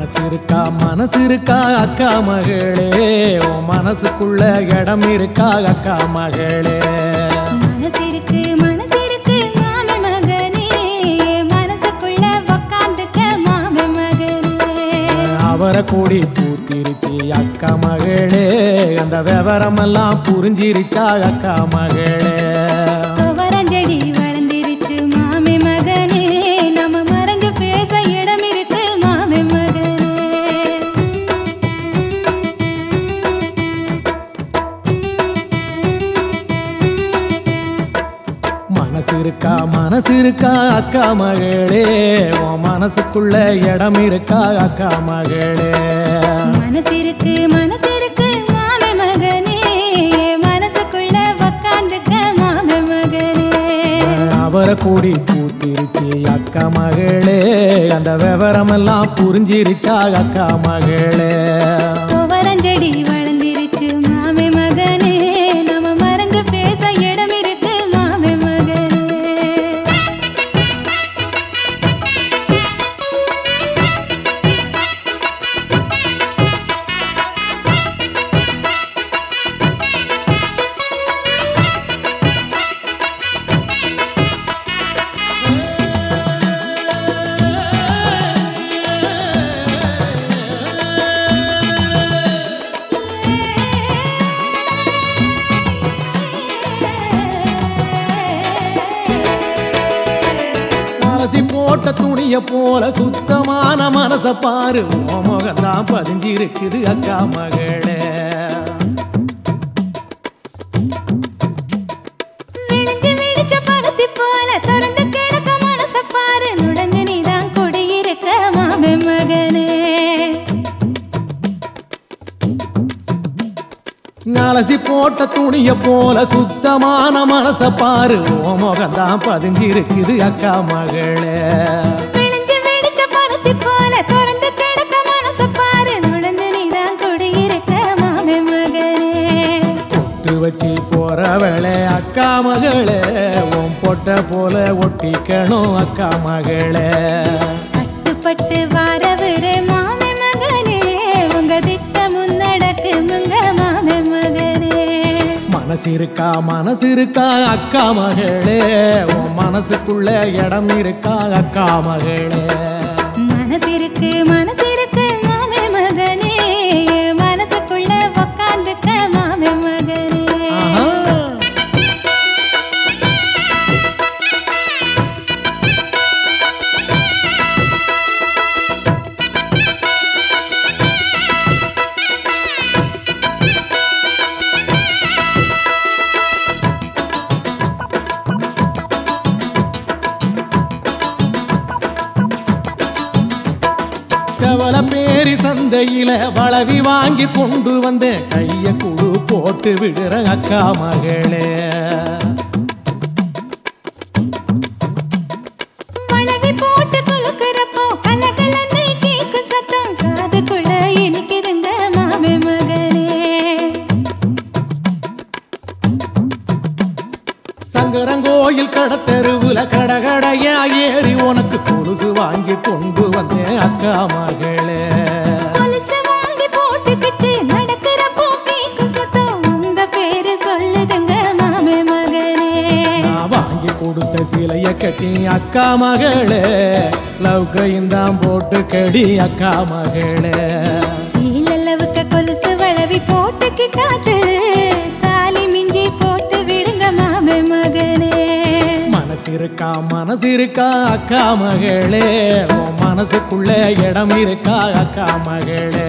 மனசு இருக்கா அக்கா மகளே. உன் மனசுக்குள்ள இடம் இருக்கா அக்கா மகளே. மனசிருக்கு மனசிருக்கு மாமி மகனே. மனசுக்குள்ள உக்காந்துக்க மாமி மகனே. அவரை கூடி பூத்திருச்சு அக்கா மகளே. அந்த விவரமெல்லாம் புரிஞ்சிருச்சா அக்கா மகளே. துவரஞ்செடி வளர்ந்திருச்சு மாமி மகனே. மனசு இருக்கா அக்கா மகளே? உன் மனசுக்குள்ள இடம் இருக்கா அக்கா மகளே? மனசிருக்கு மனசிருக்கு மாமி மகனே. மனசுக்குள்ள உக்காந்துக்க மாமி மகனே. அவரை கூடி பூத்திருச்சு அக்கா மகளே. அந்த விவரமெல்லாம் புரிஞ்சிருச்சா அக்கா மகளே? வளர்ந்திருச்சு அரசி போட்ட துணிய போல சுத்தமான மனச பாரு. உன் முகம்தான் பதிஞ்சிருக்குது அக்கா மகளே. விழிஞ்சு போல அலசி போட்ட துணிய போல சுத்தமான மனச பாரு. அக்கா மகளே. பாரு. நுழைஞ்சு நீதான் குடியிருக்க மாமே மகனே பொட்டு வச்சு போறவளே அக்கா மகளே. உன் பொட்ட போல ஒட்டிக்கணும் அக்கா மகளே. பட்டு வாரவரே மனசு இருக்கா மனசு இருக்கா அக்கா மகளே. உன் மனசுக்குள்ள இடம் இருக்கா அக்கா மகளே. மனசிருக்கு மனசிருக்கு மாமே மகனே. செவல பேரி சந்தையில வளவி வாங்கி கொண்டு வந்தேன். கைய குழு போட்டு விடுற அக்கா மகளே. சங்கரங்கோயில் கடத்தெருவுல கடகடையா ஏறி உனக்கு கொலுசு வாங்கி கொண்டு வந்தேன் அக்கா மகளே. கொடுத்த சிலைய கட்டி அக்கா மகளே. லவ்கையும் தான் போட்டு கடி அக்கா மகளே. சீலளவுக்கு கொலுசு வளவி போட்டுக்கிட்டாச்சு தாலி மிஞ்சி போட்டு விடுங்க மாமே மகனே. மனசு இருக்கா மனசு இருக்கா அக்கா மகளே. மனசுக்குள்ள இடம் இருக்கா அக்கா மகளே.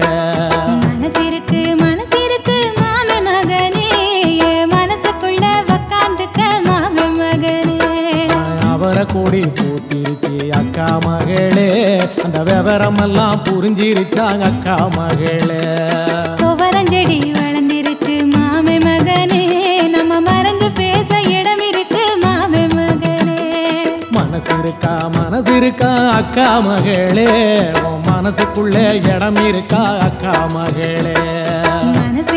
கூடி பூத்திருச்சு அக்கா மகளே. அந்த விவரமெல்லாம் புரிஞ்சிருச்சா அக்கா மகளே? துவரஞ்செடி வளர்ந்திருச்சு மாமே மகனே. நம்ம மறந்து பேச இடம் இருக்கு மாமே மகனே. மனசு இருக்கா மனசு இருக்கா அக்கா மகளே? உன் மனசுக்குள்ள இடம் இருக்கா அக்கா மகளே? மனசு